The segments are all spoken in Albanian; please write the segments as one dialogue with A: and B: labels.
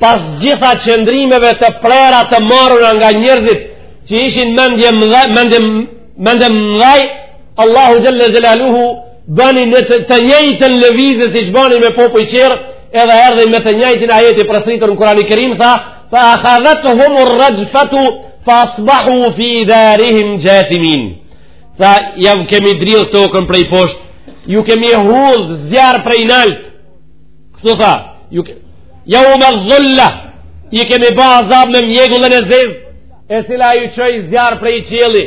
A: Pas gjitha qëndrimeve të prera të marruna nga njerëzit që ishin mendjemëdhaj, mendje, mendjemëdhaj, Allahu xhelle xhelaluhu bëni në të, të njëjtën lëvizje siç bani me popuj tjerë, edhe erdhi me të njëjtin ajet i përsëritur në Kurani Kerim, tha, fa akhadhet-humu rrexhfetu, fa asbahu fi darihim xhathimin. Tha, jau kemi dridh tokën prej poshtë, ju kemi hudh zjarr prej naltë, Kështu tha, ju ke... Jeumi dhulle, i kemi ba azab me mjegullën e zezë, e cila ju çoi zjarr prej qielli,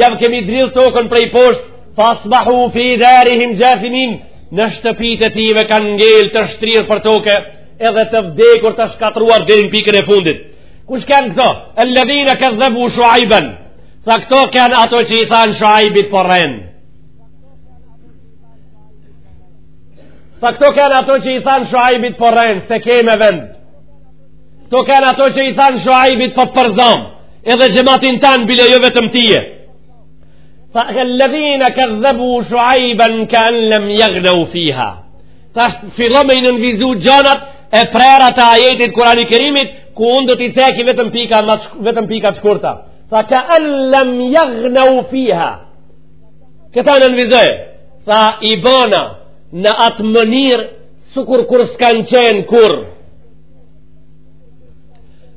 A: jau kemi dridh tokën prej poshtë, fa asbahu fi darihim xhathimin, në shtëpitë e tyve kanë ngel të shtrirë për toke, edhe të vdekur të shkatrruar deri n' pikën e fundit. Kush kanë këto? Elledhine kedhebu Shuajben, tha këto kanë ato që i thanë Shuajbit po rren. Tha këto kanë ato që i thanë Shuajbit po rren, s'e ke me vend. Këto kanë ato që i thanë Shuajbit po përzamë, edhe xhematin tan bile jo vetëm tije. Tha elledhine kedhebu Shuajben ke en lem jagnev fiha. Tash fillon me i nënvizu gjanat e prera të ajetit Kurani Kerimit, ku unë do t'i ceki vetëm pika, vetëm pika të shkurta. Tha ke en lem jagnev fiha. Këta nënvizoi, tha i bana në atë mënyrë sikur kurrë s'kanë qenë kurrë.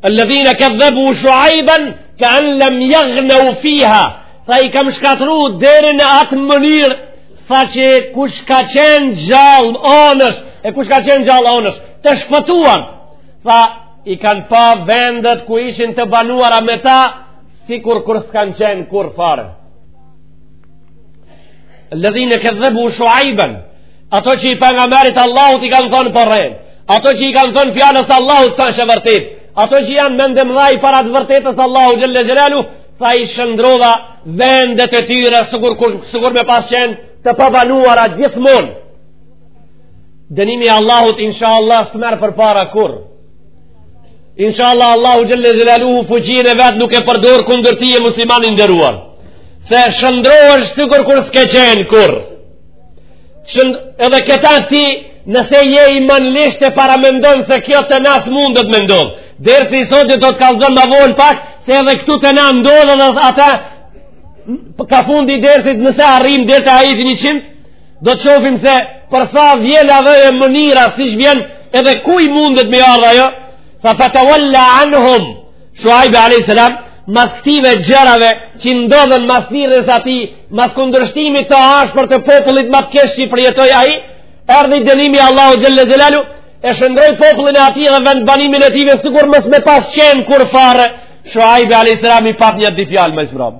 A: Elledhine kedhebu Shuajben, ke en lem jagnev fiha, tha i kam shkatrru deri në atë mënyrë, saqë kush ka qenë gjallë anësh, e kush ka qenë gjallë anësh, të shpëtuar, tha i kanë pa vendet ku ishin të banuara me ta, sikur kurrë s'kanë qenë kurrë fare. Elledhine kedhebu Shuajben Ato që i pejgamberit Allahut i kanë thanë po rren Ato që i kanë thanë fjalës Allahut s'asht e vërtetë Ato që janë mendjemëdhaj para të vërtetës Allahu xhelle xhelaluhu Tha i shndërrova vendet e tyre Sikur, sikur me pas qenë të pabanuara gjithmonë Dënimi i Allahut inshallah s'të merr përpara kurrë Inshallah Allahu xhelle xhelaluhu fuqinë e vet nuk e përdor kundër teje musliman i nderuar. Se shndërrohesh sikur kurrë s'ke qenë kurrë. Shënd edhe këta ti nëse je imanligsht e paramendon se kjo te na s'mundet me ndodh. Dersi i sotit do të kallzon më vonë pak se edhe këtu te na ndodh edhe ata ka fundi dersit nëse arrim deri te ajeti 100 Do të shofim se prej kah vjen edhe mënyra si vjen edhe kujt mundet me ardh ajo, tha fatawalla anhum, shuajbe a.s. mas këtyre gjërave që ndodhën mas thirrjes atij, mas kundërshtimit të ashpër të popullit, mas të keqes që e përjetoi ai, erdhi dënimi Allahu xhelle xhelaluhu, e shndërroi popullin e atij edhe vendbanimin e tyre, sikur mos me pas qenë kurrë fare, shuajbe a.s. i pat nja dy fjalë me zbromë.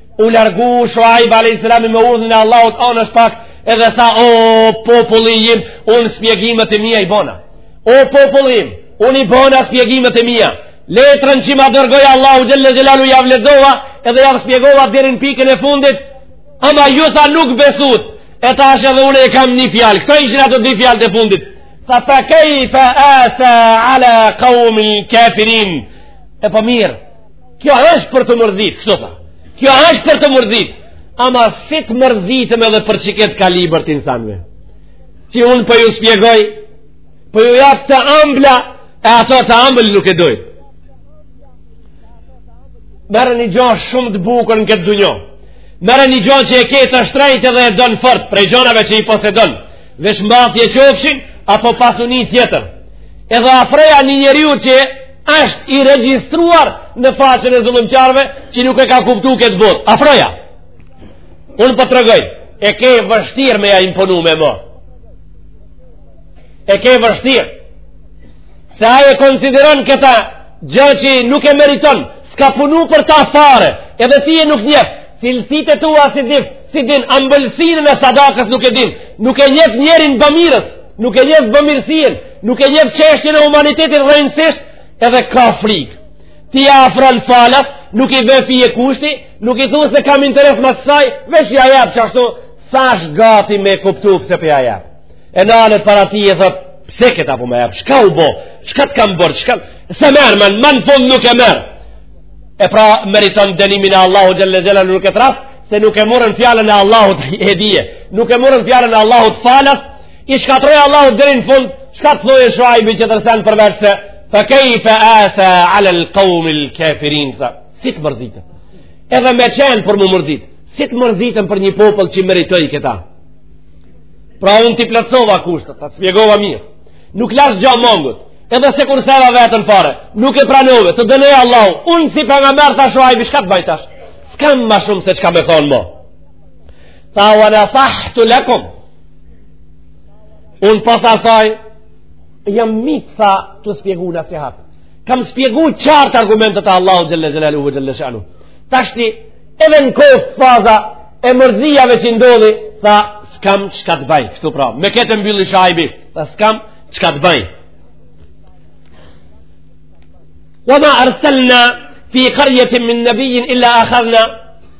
A: U largu Shuaib a.s. me urdhrin e Allahut anash pak edhe tha o populli im unë shpjegimet e mija i bona. O populli im, unë i bona shpjegimet e mija. Letrën që ma dërgoi Allahu xhelle xhelaluhu jav lexova edhe jav shpjegova deri n' pikën e fundit ama ju tha nuk besut e tash edhe unë e kam një fjalë. Këto ishin ato dy fjalë të fundit. Tha fa kejfa asa ala kaumin kafirin. E po mirë, Kjo është për t'u mërzit, kështu tha. Kjo është për të mërzit. Ama si të mërzitem edhe për qeket kalibër të insanve. Që unë po ju shpjegoj, po ju jap të ambla, e ato të ambël nuk e dojn. Merre një gjo shumë të bukur në këtë dunjo. Merre një gjo që e ke të shtrejtë edhe e don fort, prej gjonave që i posedon. Veshmbathje qofshin, apo pasuni tjetër. Edhe afroja një njeriu që Është i regjistruar në faqen e zullumqarve që nuk e ka kuptu këtë botë. Afroja, unë po të tregoj, e ke vështirë me ja imponu me më. E ke vështirë. Se ai e konsideron këta gjë që nuk e meriton, s'ka punu për ta fare, edhe tye nuk t'njef, cilësitë e tua s'i di, s'i din, ambëlsinë e sadakës nuk e din, nuk e njef njerin bamirës, nuk e njef bamirësinë, Nuk e njef çështjen e humanitetit rrënjësisht edhe ka frikë. Ti ia afron falas, nuk i ve fije kushti, nuk i thu se kam interes mas saj, veç ia jap qashtu, s'asht gati me kuptu pse po ia jap. Edhe nalet para teje thot, pse këta po ma jap, çka u bo, çka të kam bërë, çka... S'e merr, man, ma n'fund nuk e merr. E pra meriton dënimin e Allahu xhelle xhelaluhu nuk e trasë, se nuk e morën fjalën e Allahut hedije, nuk e morën fjalën e Allahut falas, I shkatrroi Allahu deri n'fund, çka t'thojë Shuajbi që të rësen për verse, fa kejfe asa ala kaumin kafirin, tha, si të mërzitem. Edhe me qenë për m'u mërzit, si të mërzitem për një popull që e meritoi këta. Pra unë t'i plotsova kushtet, ta shpjegova mirë. Nuk lashë gjo mangët, edhe s'e kurseva veten fare, nuk e pranove, të dënoi Allahu, unë si pejgamber, tha Shuajbi, çka të baj tash? S'kam ma shumë se çka me thonë mo. Tha wa nesahtu lekum. Unë pas asaj, jam mitë tha të spjegu nasihat. Kam spjegu qartë argumentet e Allahu Xhele Xhelaluhu ve Xhele Shanuhu. Tashti, edhe në koftë faza e mërzijave që ndodhi, tha, s'kam çka të baj. Kështu pra, me ketë mbylli Shuajbi, tha, s'kam çka të baj. Wa ma arsalna fi qarjetim min nëbijin illa akhadna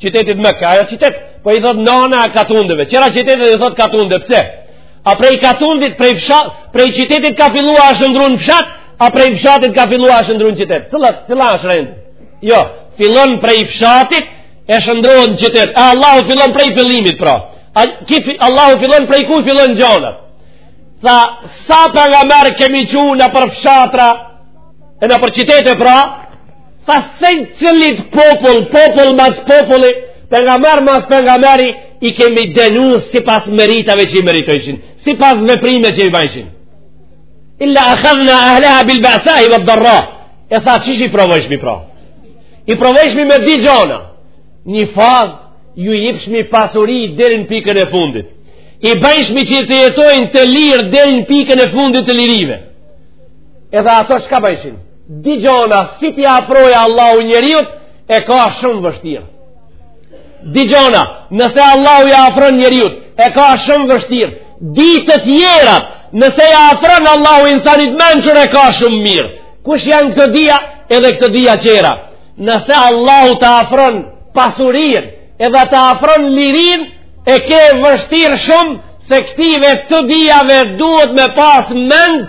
A: qyteti Meka, ajo qytet, po i thot nana e katundeve, qera qytete i thot katunde, pse? A prej katundit, prej, fshat, prej qytetit ka fillu a shëndru në fshat, a prej fshatit ka fillu a shëndru në qytet? Cila, cila është rend? Jo, fillon prej fshatit, e shëndrohet në qytet, e Allahu fillon prej fillimit, pra. A, ki, Allahu fillon prej ku fillon gjonat? Tha, sa pejgamberë kemi çu nëpër fshatra, e nëpër qytete, pra, Tha secilit popull, popull mas populli, pejgamber mas pejgamberi, i kemi denu sipas meritave që i meritojshin, sipas veprime që i bajshin. Illa akhadhna ahleha bil be'sai ved-darra, e tha qysh i provojshmi pra? I provojshmi me di gjona, një fazë ju jipshmi pasuri deri n'pikën e fundit, i bajshmi që të jetojnë të lirë deri n'pikën e fundit të lirive, edhe ato shka bajshin? Di gjona, si t'i afrojë Allahu njeriut, e ka shumë vështirë. Di gjona, nëse Allahu ja afron njeriut, e ka shumë vështirë. Di të tjerat, nëse ja afron Allahu insanit mençur, e ka shumë mirë. Kush janë këto dija, edhe këto dija qera. Nëse Allahu ta afron pasurin, edhe ta afron lirin, e ke vështirë shumë, se këtive të dijave duhet me pas mend,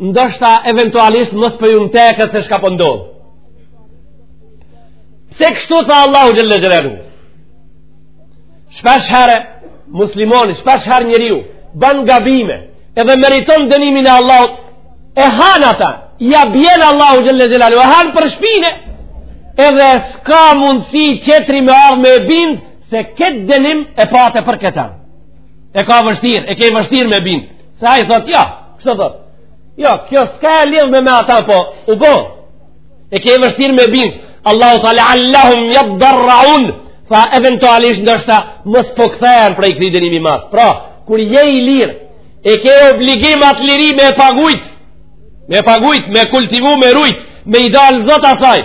A: ndoshta eventualisht mos po ju teket se shka po ndodh. Pse kështu tha Allahu xhele xhelaluhu. Shpesh herë muslimoni, shpesh herë njeriu, ban gabime, edhe meriton dënimin e Allahut, e han ata, ja bjen Allahu xhele xhelaluhu, e han për shpine, edhe s'ka mundësi qetri me ardh me e bind, se këtë dënim e pate për këta. E ka vështirë, e ke vështirë me bindë. Se ai thotë, jo, Kështu thotë: Jo, kjo s'ka lidhje me ata, po, u bo, e ke vështirë me bindë, Allahu tha le'alehum jeddarra'un, tha eventualisht ndoshta, mos po kthehen prej këti dënimi masë. Pra, kur je i lirë, e ke obligim atë liri me e pagujt, me e pagujt, me kultivu, me rujt, me i dalë zot asaj,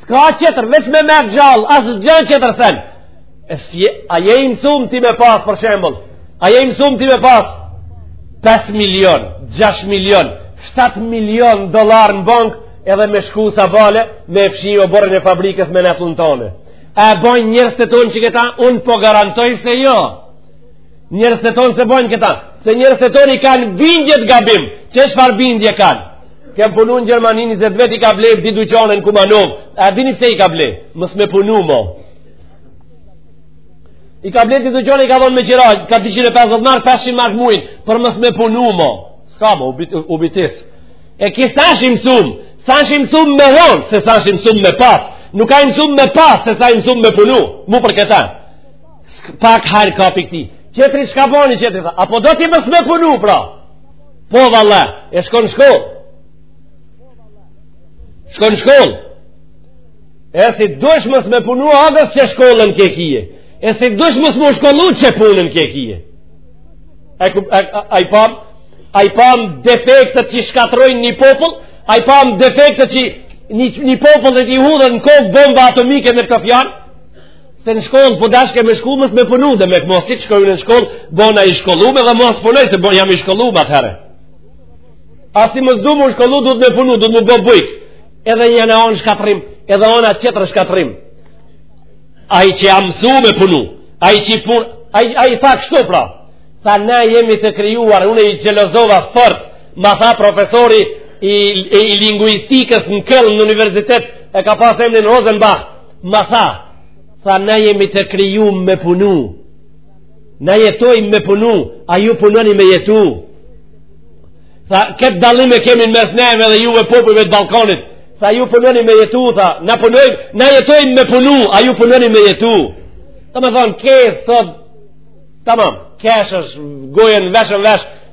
A: S'ka qetër, veç me met gjallë, asgja qetër sen. E si, a je i mësum ti me pas, për shembull, a je i mësum ti me pas, 5 milion, 6 milion, 7 milion dollar në bank, edhe me shku sabahle, me fshi oborrin e fabrikës me metlën tonë. A e bojnë njerëzit tonë qeta, unë po garantoj se jo. Njerëzit tonë s'e bojnë këta, se njerëzit tonë i kanë bindjet gabim, që çfarë bindje kanë. Kem punu në Gjermani 20 vjet i ka ble di dyqane në Kumanovë. A dini pse i ka blerë? Mos me punu mo. I ka ble di dyqane i ka dhon me qira, ka 250 mark, 500 mark mujin, për mos me punu mo. S'ka mo, u bitis. E ki s'ash i mësum. S'ash i mësum me hon, se s'ash i mësum me pas. Nuk a i mësum me pas, se s'a i mësum me punu. Mu për këta. Pak hajr ka prej këti. Qetri shka boni, qetri tha. A po do ti mos me punu, pra? Po, valla, e shko në shkollë. Shko në shkollë. E si dush mos me punu, agës që shkollën ke kije. E si dush mos m'u shkollu që punën ke kije. A, a, a, a i pam? a i pam defektet që shkatrrojnë një popull, a i pam defektet që një, një popull dhe t'i hudhen në kokë bomba atomike me këto fjalë, Se në shkollë po dashke me shku mos me punu dhe me këmo si të shkojnë në shkollë, bonu i shkollum edhe mos puno se bon jam i shkollum atëherë. A si mos do m'u shkollu, duhet me punu, duhet m'u bo bujk. Edhe njëna anë shkatrrim, edhe ana qetër shkatrrim. Ai që jam mësu me punu, ai që i pun, ai, ai tha kështu pra. Tha ne jemi të krijuar, unë i xhelozova fort, ma tha profesori i, i, i linguistikës në Këln në universitet, e ka pas emnin Rosenbach, Ma tha, tha na jemi të kriju me punu, na jetojmë me punu, a ju punoni me jetu. Tha, këtë dallim e kemi në mes neve dhe juve popujve të Ballkanit, tha ju punoni me jetu, tha, na punoj, na jetojmë me punu, a ju punoni me jetu. Domethonë, ke, thot, tamam, keshesh gojën vesh më vesh,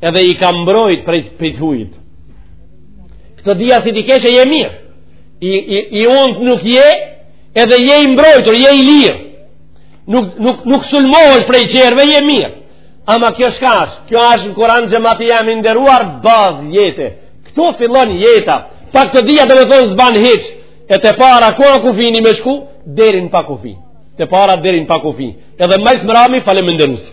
A: edhe i ka mbrojt prej të hujt këto dija si t'i keshe je mirë i, i, i unt nuk je edhe je i mbrojtur, je i lirë nuk, nuk, nuk sulmohesh prej qerve je mirë ama kjo shka ash kjo ashtë në Kuran xhemat i nderuar bazë jete këtu fillon jeta pa këto dija domethonë s'ban hiç e të para ku a kufini me shku deri n'pakufi të para deri n'pakufi edhe mbasmrami falemnderus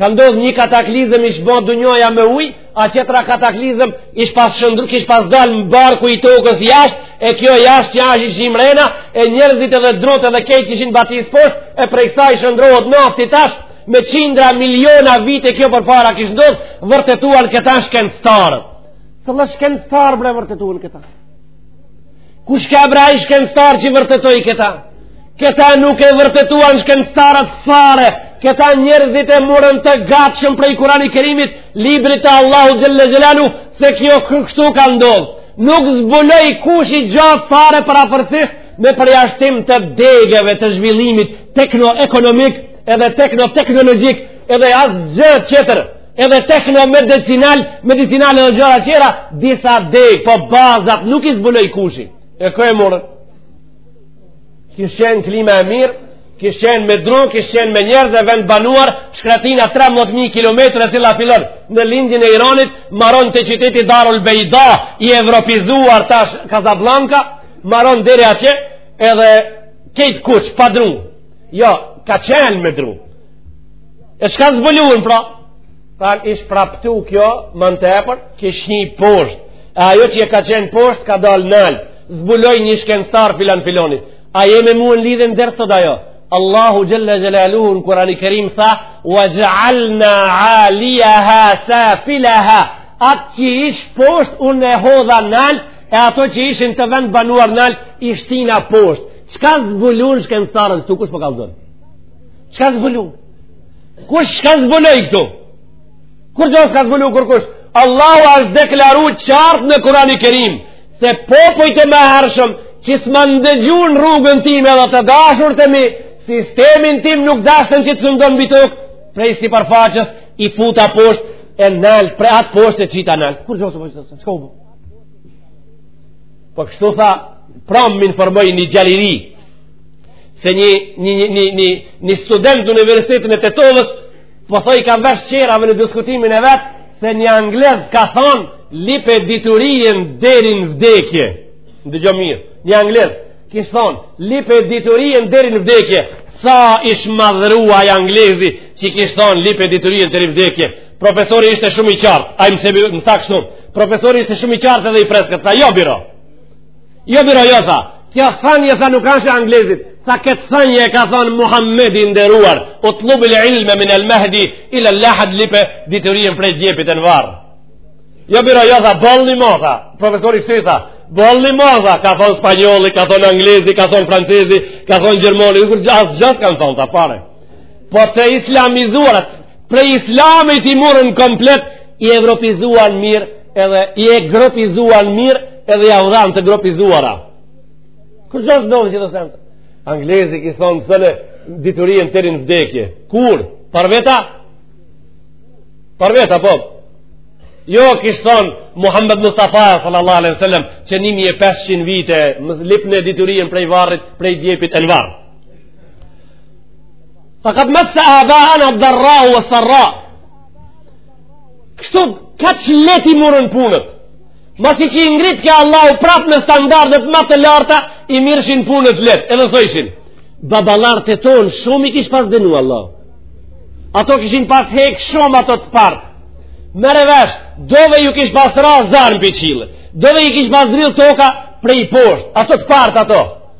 A: Ka ndodhë një kataklizëm ish bo dunjaja me ujë, a qetra kataklizëm ish pas shëndrru, kish pas dalë më barku i tokës jashtë, e kjo jashtë që ashtë ish hi mrena, e njerëzit edhe drutë edhe kejt ishin batisë poshtë, e prej kësaj shëndrrohet nafti tash, me qindra miliona vite kjo përpara kish ndodhë, vërtetuan këta shkencëtarët. Së në shkencëtarë bre vërtetuan këta. Kush ka bre ai shkencëtar që i vërtetoi këta? Këta nuk e vërtetuan shkencëtarët fare, këta njerëzit e murën të gatshëm prej Kurani Kerimit, librit të Allahu Xhel-le Xhelaluhu, se kjo kështu ka ndodh. Nuk zbuloi kushi gjo fare përafërsisht me përjashtim të degeve të zhvillimit tekno-ekonomik edhe tekno-teknologjik edhe asgjë tjetër. edhe tekno medicinal, medicinal edhe gjëra tjera, disa degë, po bazat nuk i zbuloi kushi. E ku e murën? Kish qenë klima e mirë, kish qenë me dru, kish qenë me njerëz e vendbanuar, shkretina 13.000 km e cila fillon në lindjen e Iranit, maron te qyteti Darul Bejda, i evropizuar tash Kazablanka, maron deri atje, edhe kejt kuq, pa dru. Jo, ka qenë me dru. E çka zbuluan pra? Tha ish praptu kjo, më në tepër, kish hi poshtë. E ajo që e ka qenë poshtë, ka dalë nalt. Zbuloi një shkencëtar filan filoni. A jemi mu në lidhën deri sot ajo? Allahu xhel-le xhelaluhu në Kurani Kerim tha, wa xhealna alijaha safilaha. Atë që ish poshtë, unë e hodha nalt, e ato që ishin të vendbanuar nalt, i shtina poshtë. Çka zbulun shkencëtarët këtu, kush po kallëzon? Çka zbulun? Kush çka zbuloi këtu? Kurgjo s'ka zbulu kurkush. Allahu asht deklaru qartë në Kurani Kerim, se popuj të mëhershëm, që s'ma ndëgjun rrugën time dhe të dashur të mi, sistemin tim nuk dashtën që të sundon mbi tokë, prej sipërfaqes, i futa poshtë, e nalt, prej atë poshtë e qita nalt. Kurgjo s'ka zbulu? Çka u bu? Po kështu tha, pram më informoi një djal i ri, se një, një, një, një, një, një student në Universitetin e Tetovës po thojka veç tjerave në diskutimin e vet se një anglez ka thonë lype diturien deri në vdekje ndëgjo mirë një anglez kish thonë lype diturien deri në vdekje sa ish madhrua ai anglezi që kish thonë lype diturien deri në vdekje profesori ishte shumë i qartë a i mëse më sakë shumë profesori ishte shumë i qartë edhe i freskët tha jo biro Jo biro jo tha, kjo thanje tha nuk ash e anglezit, tha këtë thanje e ka thonë Muhammedi i nderuar, utlubil ilme minel mehdi ilel lahd, lype diturien prej djepit e në varr. Jo biro jo tha, bollni mo tha, profesori shtu tha, bollni mo tha, ka thonë spanjolli, ka thonë anglezi, ka thonë francezi, ka thonë gjermoni, kurr asgja s'kanë thonë, tha fare. Po të islamizuarat, prej islamit i murën komplet, i evropizuan mirë, edhe i gropizuan mirë, edhe jau dhan të gropizuara. Kërë gjësë do që të sentë? Anglezi kish thonë mësone diturien deri në vdekje. Kur? Parvjet a? Parvjet a, po. Jo, kish thonë Muhammed Mustafa, sallallahu alaihi sallam, që 1500 vite, lypne diturien prej varrit, prej djepit e në varr. Fa kad messe abaena ed-darrau ves-serra. Kështu kaq let i murën punët. Masi që i ngritke Allahu prapë në standardet më të larta, i mirrshin punët let. Edhe thojshin, baballarët tonë shumë i kish pas dënu Allahu. Ato kishin pas hek shumë ato të partë. Merre vesh, dove ju kish pas ra zjarm prej qille. Dove ju kish pas dridh toka prej poshtë. Ato të partë ato.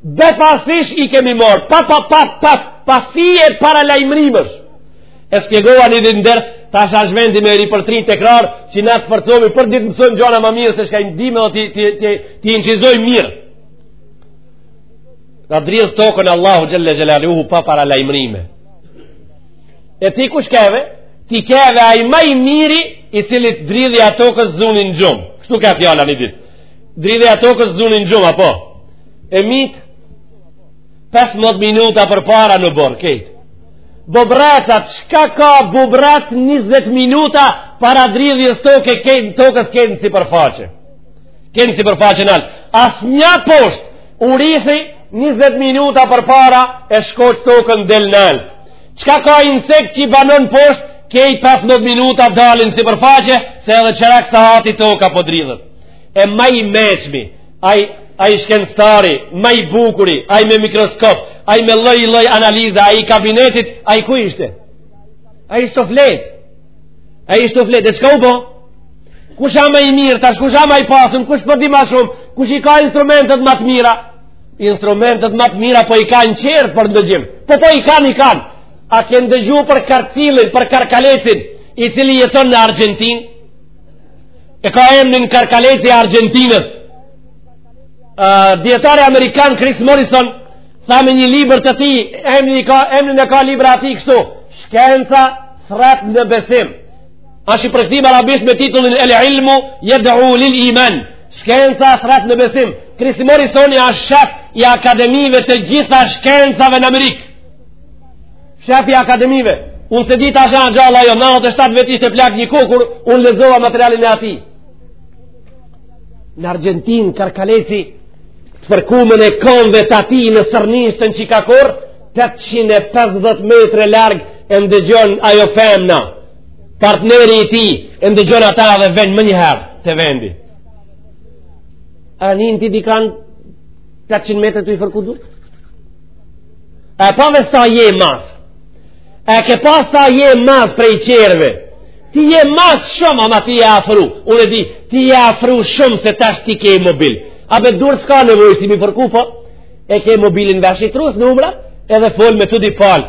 A: Befasisht i kemi marrë, pa pa pa pa pa fije paralajmërimesh. E shpjegova një ditë ndërsa tash ashtë vendi me ripërtri tekrar, që na të forcomi për ditë mësojmë gjona më mirë, se çka i ndime dhe t'i incizojmë mirë. Ta dridh tokën Allahu Xhel-le Xhelaluhu pa paralajmërime. E ti kush keve? Ti keve ai ma i miri i cili t' dridhja tokës zuni n'gjumë. Kështu ka fjala një ditë. Dridhja e tokës zuni n'gjumë, po. E mitë, 15 minuta përpara në oborr, kejt. Bubrrecat, çka ka bubrrec 20 minuta para dridhjes toke, kejt në tokës kejt në sipërfaqe. Kejt në sipërfaqe nalt. Asnjë poshtë, urithi 20 minuta përpara e shkoq tokën del nalt. Çka ka insekt që i banon poshtë, kejt 15 minuta dalin sipërfaqe, se edhe çerek sahati toka po dridhet. E ma i meçmi, ai, ai shkencëtari, ma i bukuri, ai me mikroskop, ai me lloj-lloj analiza, ai i kabinetit, ai ku ishte? Ai ishte tu flet, ai ishte tu flet, e çka u bo? Kush a ma i mirë, tash kush a ma i pasun, kush po di ma shumë, kush i ka instrumentet ma të mira, Instrumentet më të mira po i kanë qentë për ndëgjim. Po po i kanë, i kanë. A ke ndëgju për karcillin, për karkalecin, i cili jeton në Argjentinë? E ka emnin karkaleci i Argjentinës. Uh, dijetari amerikan Chris Morrison tha me një libër të tij, emnin e ka, emnin e ka libra e tij kështu, shkenca thrret në besim. Ashtë i përkthim arabisht me titullin El Ilmu Jed'u Lil Iman. Shkenca thrret në besim. Cressy Morrisoni ashtë shef i akademive të gjitha shkencave në Amerikë. Shef i akademive. Unë s'e di a ashtë gjallë a jo, 97 vjet ishte plak një kohë kur unë lexova materialin e atij. Në Argentinë, karkaleci, të fërkumën e kamve të atij në sërnisht të në Qikakorë, 850 metre larg e ndëgjon ajo femna. partneri i tij e ndëgjon ata dhe vjen menjëherë te vendi a nin ti dikan 800 metër tu i fërku durt e pa dhe sa je mas a ke pa sa je mas prej qerve ti je mas shumë ama ti je afru unë e di ti je afru shumë se tash ti ke mobil a be durt s'ka nevojë ti me i fërku po e ke mobilin veç i trus numrat edhe fol me të dy palë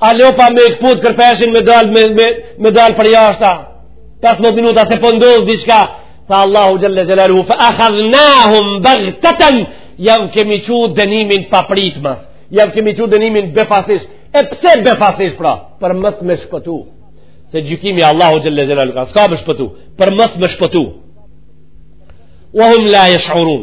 A: A lopa me e këput kërpeshin me dalë me, me, me dal përjashta. 15 minuta se po ndodh diçka. Tha Allahu xhel-le xhelaluhu. Fa akhadhnahum bagteten. Jav kemi çu dënimin papritmas. Jav kemi çu dënimin befasisht. E pse befasisht pra? Për mos me shpëtu. Se gjykimi i Allahut xhel-le xhelaluhu ka. S'ka me shpëtu. Për mos me shpëtu. Wahum la jesh'urun.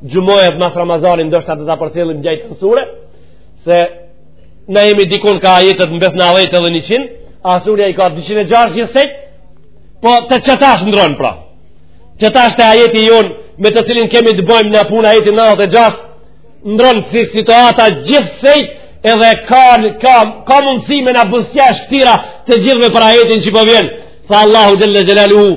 A: Xhumatë mas Ramazanit ndoshta të ta përcjellim qetë sure, se na jemi dikun ka ajetet në mes nandhet edhe njëqind, a surja i ka 206 gjithsej, po te qetash ndrron pra. Qetash te ajeti jonë me të cilin kemi të bëjmë ne punë ajeti 96, ndrron si situata gjithsej edhe ka, ka, ka mundësi me na buzëqesh ftyra të gjithve për ajetin që po vjen. Tha Allahu Xhel-le Xhelaluhu,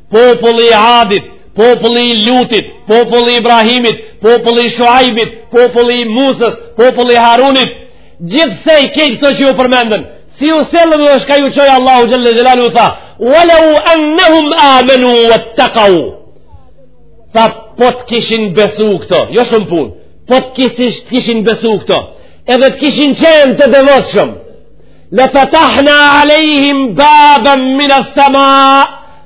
A: Populli i Adit, populli i Lutit, populli i Ibrahimit, populli i Shuajbit, populli i Musës, populli i Harunit, gjithsej kejt këto që ju përmendën, si u sjellën dhe çka ju çoi Allahu Xhel-le Xhelaluhu tha, walau annahum amenu wattakau, tha po të kishin besu këto, jo shumë punë, po të kishin besu këto, edhe të kishin qenë të devotshëm, Le fetahna alejhim baben mines-sema,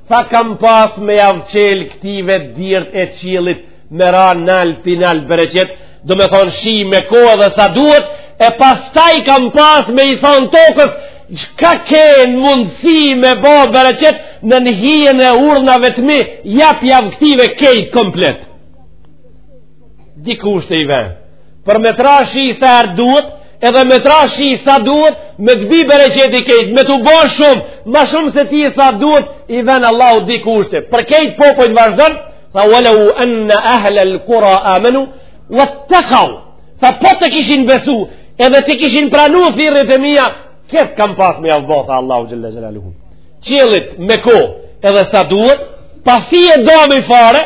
A: tha kam pas me jav çel këtive dirt e qiellit me ra nal pi nal bereqet, domethonë shi me kohë dhe sa duhet, e pastaj kam pas me i thonë tokës, çka ke mundësi me bo bereqet nën hijen e urdhnave të mi, japjav këtive kejt komplet. dy kushte i ven për me t'ra shi sa herë duhet edhe me t'ra shi sa duhet me të bi bereqeti kejt me të bo shumë ma shumë se ti sa duhet i ven Allahu dy kushte për kejt popujt vazhdojnë tha ve lev enne ehlel kura amenu vettekau tha po të kishin besu edhe të kishin pranu thirrjet e mija këtë kam pas me jav bo tha Allahu xhel-le xhelaluhu qiellit me ko edhe sa duhet pa fi e do me fare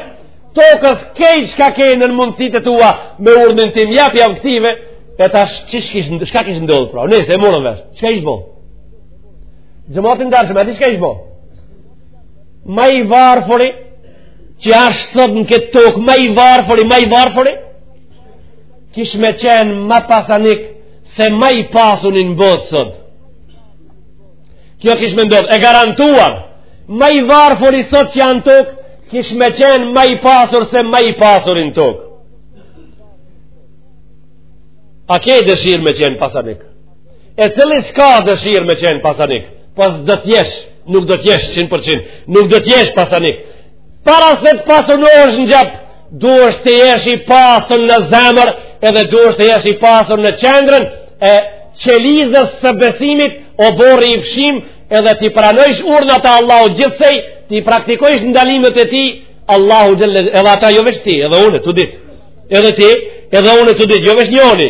A: Tokës kej shka ke nën mundësit e tua me urdhnin tim japjam këtyve e tash qysh kish në shka kish ndodhë pra nëse e morën vesh shka ish bo xhemat i ndershëm a di shka ish bo ma i varfuri që asht sot në këtë tokë ma i varfuri ma i varfuri kish me qenë ma pasanik se ma i pasuni n'botë sot kjo kish me ndodhë e garantuar ma i varfuri sot që janë n'tokë kish me qenë ma i pasur se ma i pasuri n'tokë a ke dëshirë me qenë pasanik e cili s'ka dëshirë me qenë pasanik po s'do t'jesh nuk do t'jesh 100% nuk do t'jesh pasanik Para se të pasunohesh në xhep, duhesh të jesh i pasur në zemër, edhe duhesh të jesh i pasur në qendrën, e qelizës së besimit, o burri i fisëm, edhe t'i pranojsh urdhnat e Allahut gjithsej, t'i praktikojsh ndalimet e tij, Allahu xhel-le, edhe ata jo veç ti, edhe unë, të dytë, edhe ti, edhe unë, të dytë, jo veç njoni,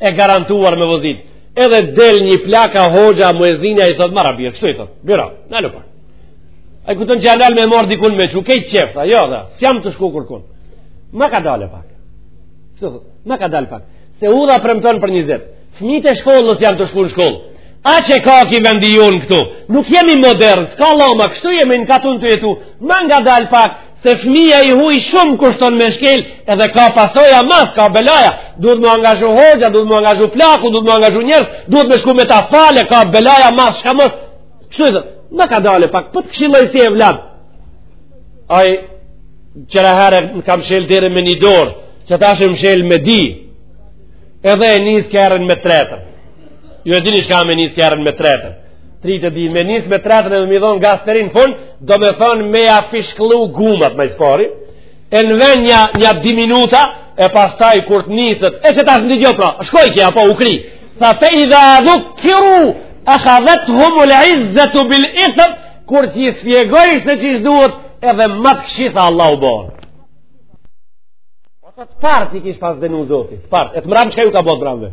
A: e garantuar me vozit edhe del një plak a hoxha muezini ai thot mor bir kështu i thot bir nale pak ai kupton që e nal me marr dikun me çu kejt qefta jo dhe s'jam tu shku kurkun ma kadalë pak kështu thot ma kadalë pak se udha premton për njëzet fmit e shkollës janë tu shku në shkollë aq e ka ky vendi jonë këtu nuk jemi modern s'ka lama kështu jemi në katun tu jetu ma ngadalë pak se fëmija i huj shumë kushton me shkel edhe ka pasoja mas, ka belaja duhet me angazhu hoxha, duhet me angazhu plaku duhet me angazhu njerëz, duhet me shku me ta fal ka belaja mas, shka mos kështu i dhe, ma kadale pak po të po këshilloj si vlla aj qëra herë në ka shkel deri me një dorë qetash e shkel me dy edhe e nis kerrin me tretën ju e dini shka me nis kerrin me tretën tri të di, me nis me tretën edhe m'i dhonë gaz teri n'fund, domethonë me ja fishkllu gumat ma s'pari, e në ven një, nja dy minuta, e pastaj kur të niset, e qetash ndigjo pra, shkoi ky ja, po u kry, tha fe idha dhukiru, ehadhet humul izzetu bil ithm, kur t'i spjegojsh se qysh duhet, edhe ma t'keqi tha Allahu bon. Po të të partë i kish pas dënu Zoti, të partë, e të mramë shka ju ka bo të mramë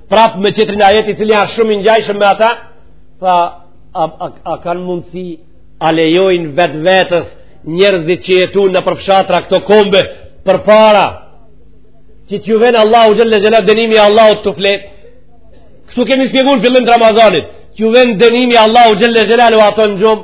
A: prap me qetrin ajet i cili është shumë i ngjashëm me ata tha a, a, a kanë mundësi a lejojnë vetvetes njerëzit që jetojnë nëpër fshatra këto kombe përpara që t'ju vjen Allahu xhelle xhelaluhu dënimi i Allahut tu flejt këtu kemi shpjegu n'fillim të Ramazanit t'ju vjen dënimi i Allahut xhelle xhelaluhu ato në gjumë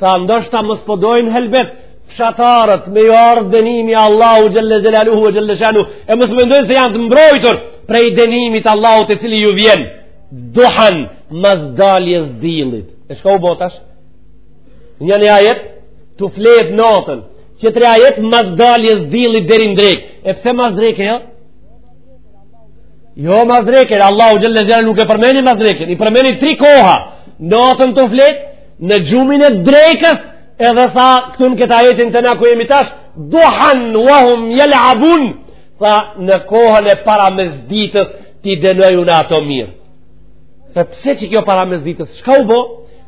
A: Tha ndoshta mos po dojnë helbet fshatarët me ju ardhë dënimi i Allahut xhelle xhelaluhu ve xhelle shanuhu e mos mendojnë se janë të mbrojtur prej dënimit Allahut i cili ju vjen duhan mas daljes dillit e çka u bo tash njani ajet tu flejt natën qetri ajet mas daljes dillit deri n'drekë e pse masdreke jo jo masdreke Allahu xhelle xhelaluhu nuk e përmeni masdreken i përmeni tri koha natën tu flejt në gjumin e drekës edhe tha këtu në kët ajetin te na ku jemi tash duhan ve hum jel'abun tha në kohën e paramesditës t'i dënoj unë ato mirë tha pse qikjo paramesditës çka u bo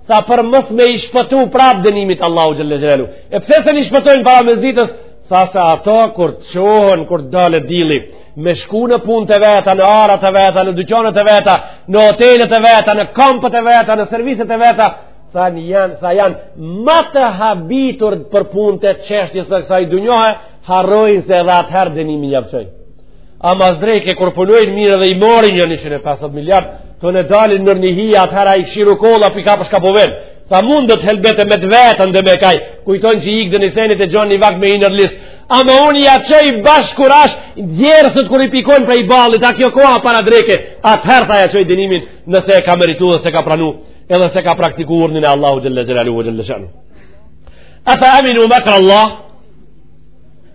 A: tha për mos me i shpëtu prap dënimit Allahut xhelle xhelaluhu e pse se një shpëtojnë paramesditës Tha se ato kur të çohen, kur të dalë dilli, me shku në punët e veta, në arat e veta, në dyqanet e veta, në hotelet e veta, në kampet e veta, në serviset e veta, sa janë, sa janë, ma të habitur për punët e çështjet e kësaj dunjoje, harrojnë se edhe atëherë dënimin ja çoj. a masdreke kur punojnë mirë dhe i morin një 150 miliard të në dalin nër një hi atëherë i shiru kollaj prej ka për çka po vjen tha mundohet helbete me të vetën dhe me kaj kujton që i ikë dhe një senit e gjon një vakt me hi nër lis ama unë ia çoj bash kur asht djersët kur i pikojnë prej ballit a kjo koha paradreke atëherë tha ja çoj dënimin nëse e ka meritu dhe s'e ka pranu edhe s'e ka praktiku urdhnin e Allahut xhelle xhelaluhu ve xhelle shanuhu Efe eminu mekrallah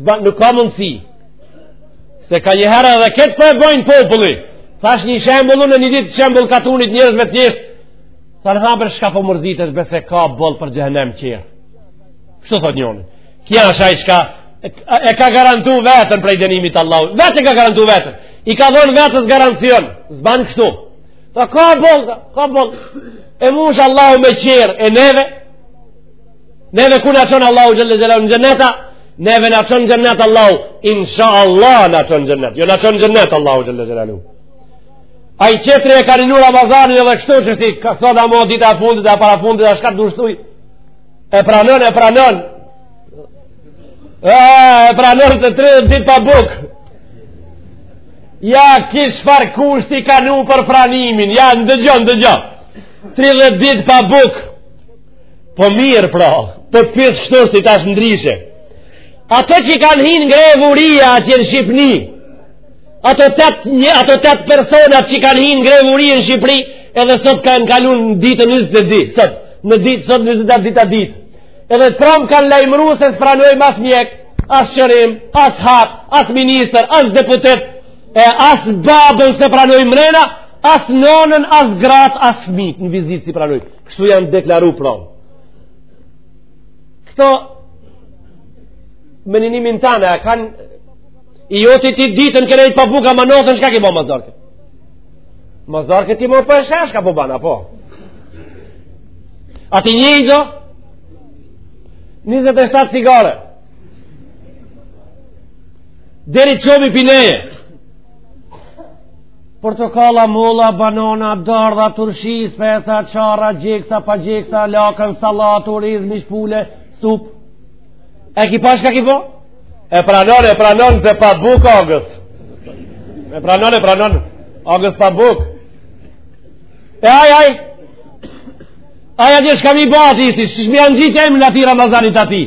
A: S'ban, nuk ka mundësi se ka një herë edhe këtë për po e bojnë populli thash një shembull unë një ditë shembull katunit njerëzve të thjeshtë thanë thamë për çka po mërzitesh ti be se ka boll për xhehenem qerë kështu thot njëni kjo është ajo çka e, e ka garantu vetën prej dënimit Allahut vetën e ka garantu vetën i ka dhonë vetes garancion s'ban kështu tha ka boll ka boll e mush Allahu me qerë e neve Neve ku na çon Allahu xhelle xhelaluhu në xhenet a, neve na çon n'xhenet Allahu, inshallah na çon n'xhenet, jo na çon n'xhenet Allahu xhelle xhelaluhu. Ai qetri e ka ninu Ramazanin dhe kështu çështje, ka sot a mo dita e fundit, a parafundit, a çka të dush ti, e pranon, e pranon, e pranon të tre dit pa bukë, ja ki çfarë kushti kanë për pranimin, ja në dëgjon, dëgjon, 30 ditë pa bukë Po mirë pra Po të pes kështu ty tash ndrishe Ato që kanë hi n'grevë urie atje në Shqipni Ato tetë, ato tetë personat që kanë hi n'grevë urie në Shqipri Edhe sot kanë kalu në ditën njëzet ditë Sot në ditë, sot njëzet ditë a ditë Edhe pramë kanë lajmëru se s'pranojmë as mjek As shërim, as hap, as ministër, as deputet e as babën s'e pranojnë mrena, as nonën, as gratë, as fmitë në vizitë s'i pranojnë. Kështu janë deklaru pramë. Këto me mendimin tanë, a ky i joti tridhet ditë ke ne' pa bukë ama natën, shka ki bo, m'a zor ke? M'a zor ke ti me m'pa, po e sheh shka po bana, po? A ti një i do? 27 cigare. Deri qaj i pineje. Portokala, molla, banana, dardha, turshi, spesa, çara, gjeksa, pa gjeksa, lakën, sallatë, oriz, mish pule, supë. E ki pa shka ki bo? E pranon, e pranon, se pa bukë, agës. E pranon, e pranon, agës pa bukë. E aj, aj, aj atje shka m'i ba, ti ishti, shmi janë gjithë e më në atij Ramazanit atij.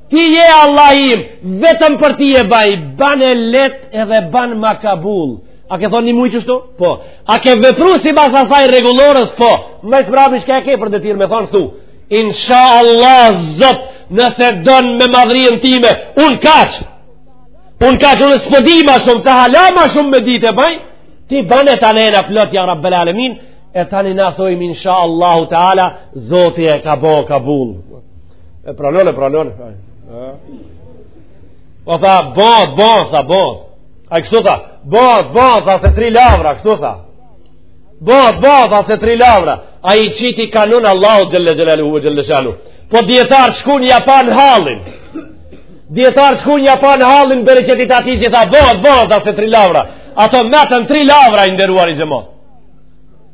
A: Ti je Allahu im, vetëm për ti e baj, bane lehtë edhe banma kabul. A ke thonë një mujë qështu? Po. A ke vepru sipas asaj rregullores? Po. Me së pari çka e ke për detyrë me thonë su. Insha Allah Zot, nëse don me madhninë tane, unë kaqë. Unë kaqë, unë s'po di ma shumë, se hala ma shumë me ditë e baj, ti bane tanën plot, ja rabbel alemin, e tani na thojmë insha Allahu ta'ala, Zoti e ka bo kabul. E pranon, e pranon. O tha, bot, bot, tha, bot. Ai kështu tha, bot, bot, tha, se tri lavra, kështu tha. Bot, bot, tha, se tri lavra. Ai qiti kanun Allahu xhel-le xhelaluhu, xhel-le shanuhu. Po dijetarët shkun ia panë hallin. Dijetarët shkun ia panë hallin bereqetit t'atij që tha, bot, bot, tha, se tri lavra. Ato metën tri lavra i nderuari xhemat.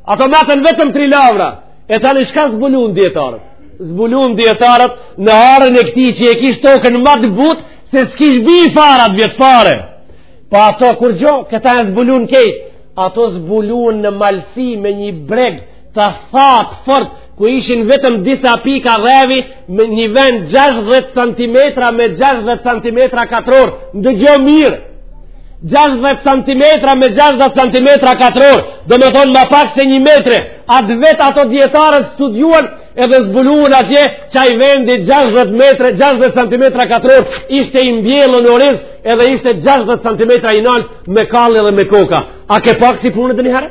A: Ato metën vetëm tri lavra. E tani shka zbulun dijetarët? Zbulun dijetarët në arën e këtij që e kish tokën ma të butë, se s'kish bi farat hiç fare. Po ato kurgjo, këta e zbulun krejt. Ato zbulun në malsi me një breg të thatë fort ku ishin vetëm disa pika dheu me një vend 60 cm me 60 cm katror ndëgjo mirë 60 cm me 60 cm katror domethonë ma pak se një metër atë vend ato dijetarët studiuan edhe zbuluan atje qaj vendi 60 metre 60 cm katror ishte i mbjellun oriz edhe ishte 60 cm i nalt me kalli dhe me koka a ke pa ksi punët ndonjëherë?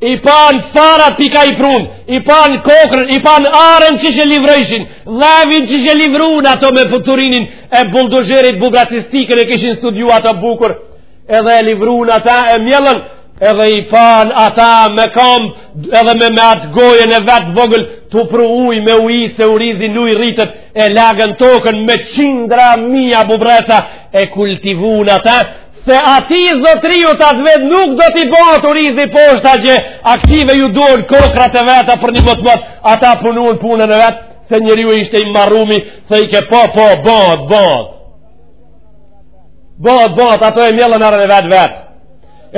A: i pan farat pi ka i prun, i pan kokrrën, i pan arën që e livrojshin, dheun që e livrun ato me puturinin e buldozerit bubrrecistikën e kishin studiu ato bukur, edhe e livrun ata e mjellën, edhe i pan ata me kam, edhe me me atë gojën e vet t'vogël, tu pru uj me uj se urizi n'uj rritet, e lagën tokën me qindra mija bubrreca e kultivun ata, se atij zotniut atë vjet nuk do t'i bahet urizi poshta që aktive ju duhen kokrrat e veta për një motmot ata punuen punën e vet se njeriu ishte i marrum thojke po po bahet bahet bahet bahet ato e mjellën arën e vet vetë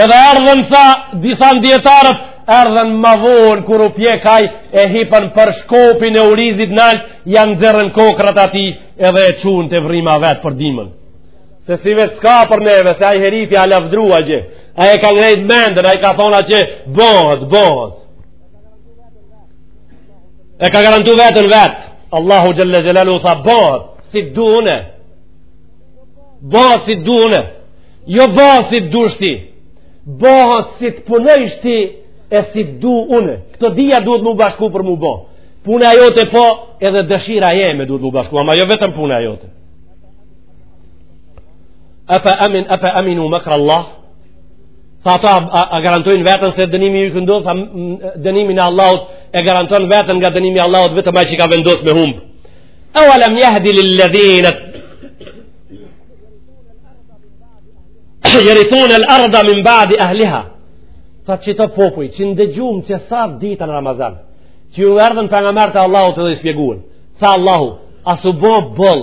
A: edhe erdhën sa disa ndjetarët erdhën ma vonë kur u pjek aj e hipën për shkopin e urizit nalt ja nxerrën kokrrat atij edhe e çunë te vrima vet për dimën Se sivjet s'ka për neve, se ai herifi a lavdru a gjë. Ai e ka ngrejt menden, ai ka thonë që bohet, bohet. E ka garantu veten vetë. Allahu Xhelle Xhelaluhu tha bohet, si t'du une. Bohet si t'du une. Jo bohet si t'dush ti. Bohet si të punojsh ti e si t'du une. Këto dyja duhet mu bashku për mu bo. Puna jote po edhe dëshira jeme duhet mu bashku, ama jo vetëm puna jote. Afa amin, afa aminu makra Allah. Tha ata a, a garantojnë veten se dënimi i këndon, tha dënimin e Allahut e garanton veten nga dënimi i Allahut vetëm ai që ka vendos me humb. Aw lam yahdi lil ladhina Jerithun el arda min ba'di ahliha Tha qito popuj Që ndëgjum qe sa ditë në Ramazan Që ju erdhën pejgamerët e Allahut edhe i spjeguen Tha Allahu A s'u bo boll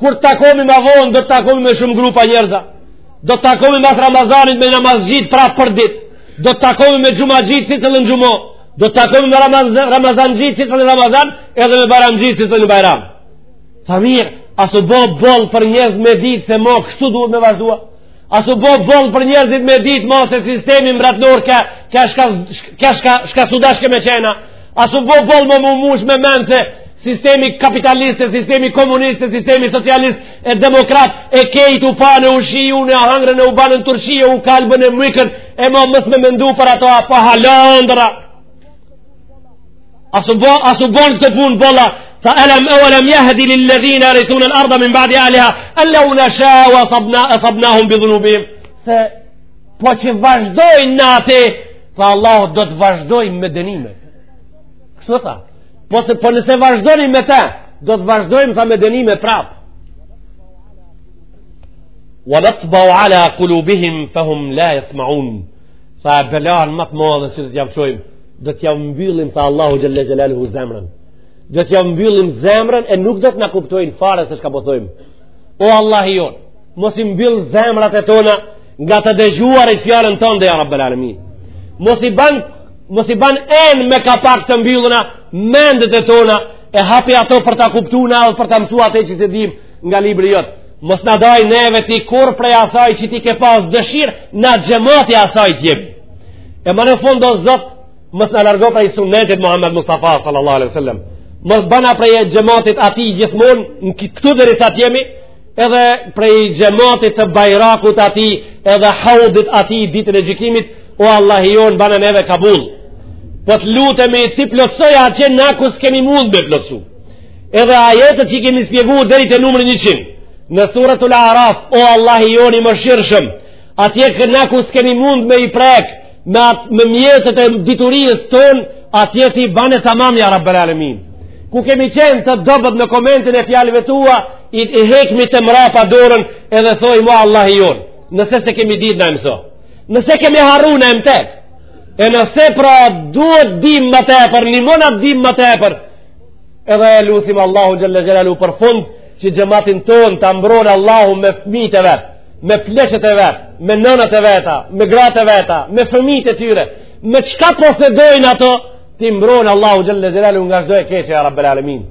A: Kur të takomi ma vonë, do të takomi me shumë grupa njerëz. Do të takomi mas Ramazanit me namazxhitë prap për dit. Do të takomi me xhumaxhitë si të jen xhuma. Do të takomi me Ramazan, Ramazanxhitë si të jen Ramazan edhe me Bajramxhitë si të jen Bajram. Tha mirë, a s'u bo boll për njerëzit me ditë se mo kështu duhet me vazhdu. A s'u bo boll për njerëzit me ditë mo se sistemi mbretnor ka, ka, shka, ka shka, shka s'u dashke me qenë. A s'u bo boll më m'u mush me men se sistemi kapitalist, sistemi komunist, sistemi socialist e demokrat e krejt u panë ushi u hangrën e u banë turshi e u kalbën e mykën e më mos me mendu për ato a pa halandra a s'u bo, a s'u bo në këtë pun boll a tha alam e lam jahdi lil ledhine jerithune el arda min badi ahliha al lau neshau asabna, asabnahum bi dhunubihim se po që vazhdojnë në ati Tha Allahu do të vazhdojmë me dënime. Kështu tha. Po se po nëse vazhdojnë me ta, do të vazhdojmë tha me dënime prap. Wa natbu ala qulubihim fahum la yasmaun. Tha belanë ma të madhe që do t'jav çojmë, do t'jav mbyllim tha Allahu xhalla xhelaluhu zemrën. Do t'jav mbyllim zemrën e nuk do të na kuptojnë fare se çka po thojmë. O Allahu jonë, mos i mbyll zemrat e tona nga të dëgjuarit fjalën tënde, ja Rabbel Alemin. Mos i ban, mos i ban enë me kapak të mbylluna, mendet e tona, e hapi ato për ta kuptu na edhe për ta mësu atë që s'e dimë nga libri jot. Mos na daj neve ti kurrë prej asaj që ti ke pas dëshirë, na xhemati i asaj t'jemi. E ma në fund o zot, mos na largo prej sunetit Muhammed Mustafa sallallahu alaihi sallam. Mos, bana prej xhematit të tij gjithmonë këtu derisa t'jemi, edhe prej xhematit të bajrakut të tij edhe haudit të tij ditën e gjykimit o Allahu i jonë bane neve kabul po të lutemi ti plotsoj atje na ku s'kemi mund me plotsu edhe ajetët që i kemi spjegu deri te numri 100 në suretul Araf o Allahu i jonë i mëshirshëm atje na ku s'kemi mund me i prek me, me mjetët e diturisë tonë, atje ti bane tamam, ja Rabbel alemin. Ku kemi qenë të dobët në komentin e fjalëve tua, i, i hekmi të mrapa dorën edhe thojmë o Allahu i jonë. Nëse s'e kemi ditë na e mëso. Nëse kemi harru na e mtek. E nëse pra duhet t'dimë ma tepër, nimona t'dimë ma tepër. Edhe e lusim Allahun xhalla xhelalu për fund që xhematin tonë ta mbron Allahu me fmijtë e vet. me pleqtë e vet, me nënët e veta, me gratë e veta, me fëmijët e tyre, me çka posedojnë ato, t'i mbron Allahu xhalla xhelalu nga çdo e keqe ya rabbul alamin.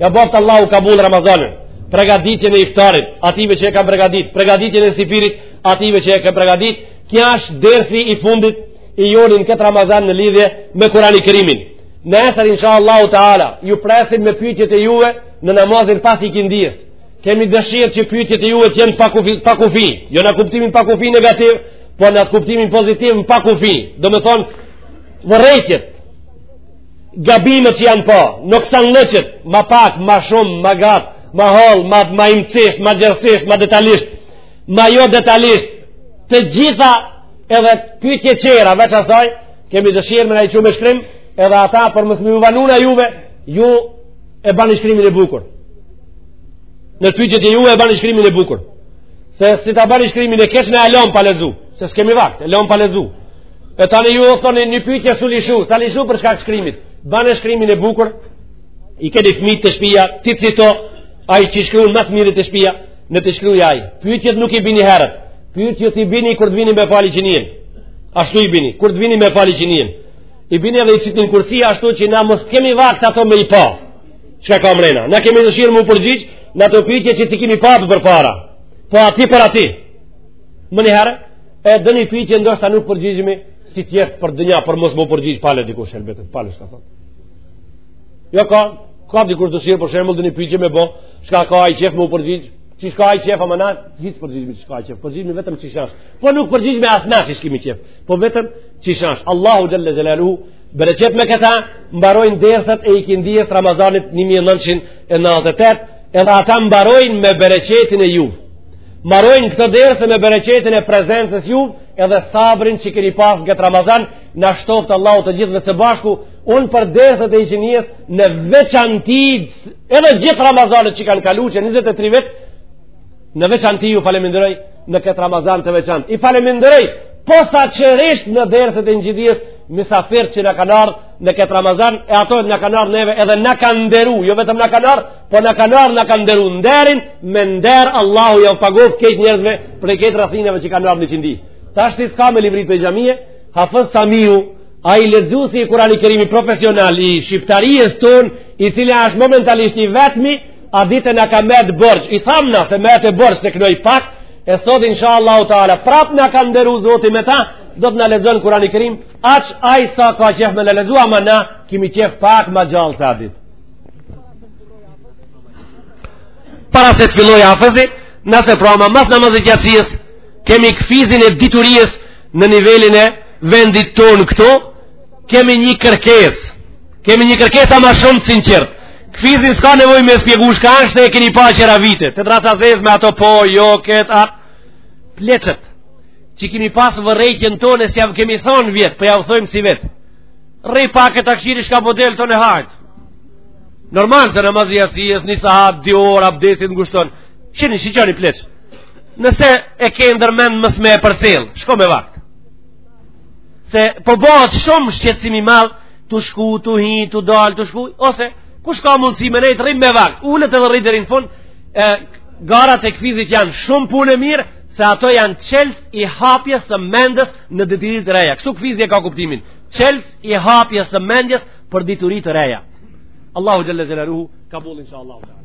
A: Ja boft Allahu kabul Ramazanin. Pregaditjen e iftarit, atij që e ka pregadit, pregaditjen e syfyrit, atij që e ka pregadit, ky është dersi i fundit i joni n'këtë Ramazan në lidhje me Kurani Kerimin. Nesër, insha Allahu Teala, ju presim me pyetjet e juve në namazin pas ikindisë. Kemi dëshirë që pyetjet e juve të jenë pa kufi, pa kufi, jo në kuptimin pa kufi negativ, por në kuptimin pozitiv pa kufi. Domethënë vërejtjet, gabimet që janë bo, noksanllëqet, ma pak, ma shumë, ma gatë, ma hollë, ma, ma imtësisht, ma gjerësisht, ma detalisht, ma jo detalisht, të gjitha edhe pytje tjera, veç asaj, kemi dëshirë me na i çu me shkrim, edhe ata për mos me u vonu na e juve, ju e bani shkrimin e bukur. Në pytjet e juve bani shkrimin e bukur. Se si ta bani shkrimin e keq na e lon pa lezu. Se s'kemi vakt, e lon pa lezu. E tani ju po thoni një pytje s'u lexu. S'u lexu për shkak shkrimit. Bani shkrimin e bukur. I keni fmit te shpia, ti dikto, ai që shkrun ma s'mirit te shpia, le të shkruj aj. Pytjet nuk i bini herët. Pytjet i bini kur të vini me fal iqindinë. Ashtu i bini, kur të vini me fali që njën. I bini edhe i qitni n'kursi, ashtu që na mos kemi vakt ato me i pa. Çka ka mrena? Na kemi dëshirë m'u përgjigj në ato pytje që t'i kemi pa përpara. Po aty për aty. Menjëherë, edhe ndonjë pytje ndoshta nuk përgjigjimi si duhet, por mënja, për mos m'u përgjigj pale dikush elbet, pale shka thotë. Jo ka, ka dikush dëshirë për shembull ndonjë pytje me bo, shka ka ai qef m'u përgjigj, qysh ka ai qef, ama na, nuk përgjigjimi qysh ka ai qef, përgjigjimi vetëm qysh asht. Po nuk përgjigjimi as na qysh kimi qef, po vetëm qysh asht. Allahu xhel-le xhelaluhu, Bereqet me këta mbarojnë dersat e ikindijes Ramazanit 1998 edhe ata mbarojnë me bereqetin e juve. Mbarojnë këto derse me bereqetin e prezencës juve edhe sabrin që keni pas gjatë Ramazanit na shtoftë Allahu të gjithëve së bashku unë për dersat e ikindijes në veçanti edhe gjithë Ramazanet që kanë kalu që 23 vjet Në veçanti ju faleminderoj në këtë Ramazan të veçantë. I faleminderoj posaçërisht në dersat e iqindijes mysafirët që na kanë ardhur në këtë Ramazan e ata na kanë ardhur neve edhe na kanë nderuar, jo vetëm na kanë ardhur, por na kanë ardhur, na kanë nderuar nderin me nder Allahu jau pagoftë këtyre njerëzve për këtë ardhjeve që kanë ardhur në iqindi. Tashti s'ka me lidhje për xhamie, Hafiz Samiu, ai lexuesi i Kur'ani Kerimit profesional i shqiptarisë ton, i cili është momentalisht i vetmi Atë ditë na ka metë borxh, i thamë na se mete borxh se knoj pak, e sot insha Allahu teala, prap na ka nderu zoti me ta, do të na lexon Kurani Kerim, aq aj sa ka qef me na lexu, ama na kimi qef pak ma gjatë se atë ditë. Para se të filloj hafëzi, nesër prama mas namazit jacisë, kemi kuizin e diturisë në nivelin e vendit tonë këtu, kemi një kërkesë, Kemi një kërkesë ama shumë të sinqertë. Kuizin s'ka nevoj me spjegu shka është e e keni pa tjera vite. Te drrasa e zezë me ato po, jo, ketë, atë. Pleqët, që kemi pas vërrejtjen tonë e si jav kemi thonë vjet, prap jav thojmë sivjet. Rej pak e takshiri shka po delë tonë e hajtë. Normal se namazi i jacijes, një sahat, dy orë, abdesit na ngushton. Qeni, që jeni pleq? Nëse e ke ndërmend mos me e përcjellë, shko me vaktë. Se po bëhet shumë shqetësim i madh, të shku, të hi, të dal, të shku, ose kush ka mundësi me nejtë rrimë me vakt, ullët edhe rri deri në fund, e, garat e hifzit janë shumë punë e mirë, se ato janë çelës i hapjes së mendjes në dituri të reja. Kështu hifzi e ka kuptimin, çelës i hapjes së mendjes për dituri të reja. Allahu Xhel-le Xhelaluhu, kabul insha Allahu
B: Xhelaluhu.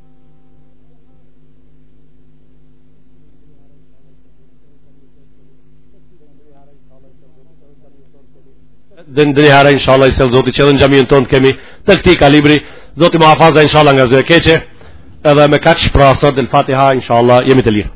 A: dhe ndonjëherë, inshallah, e sjell Zoti që edhe në xhaminë tonë kemi të këtij kalibri, Zoti muhafaza, inshallah, nga çdo e keqe, edhe me kaq pra sot, dhe një fatiha, inshallah, jemi të lirë.